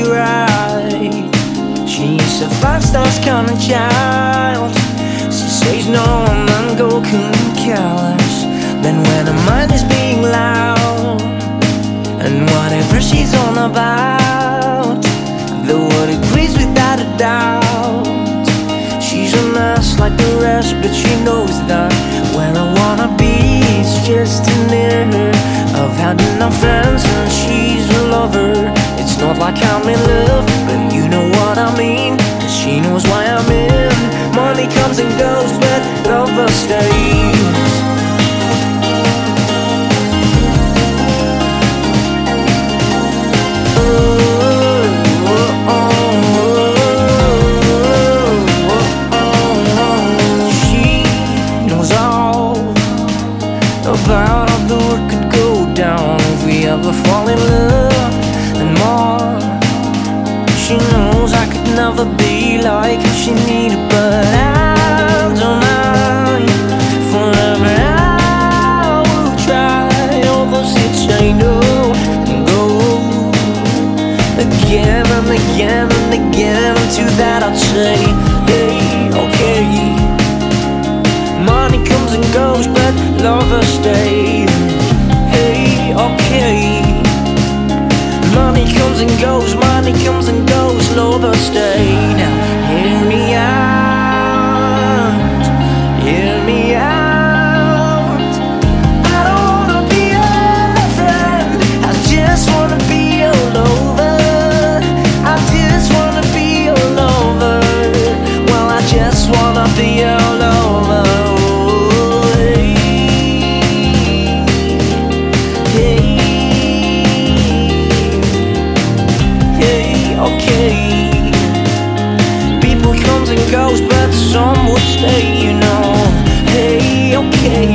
a. She's a five stars kind of child. She says no, not Goku careless. Then when her mind is being loud, and whatever she's on about, the word agrees without a doubt. She's a mess like the rest, but she knows that where I wanna be is just near her. I've had enough friends, like I'm in love, but you know what I mean. Cause she knows why I'm in. Money comes and goes, but love stays. All about how the world could go down if we ever fall in love more. She knows I could never be like her she needed, but I don't mind. Forever I will try all those hits I know go again and again and again. To that I'd say, hey, okay. Money comes and goes, but lovers stay. Goes, but some would stay, you know. Hey, okay.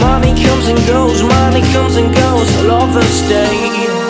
Money comes and goes, money comes and goes, lovers stay.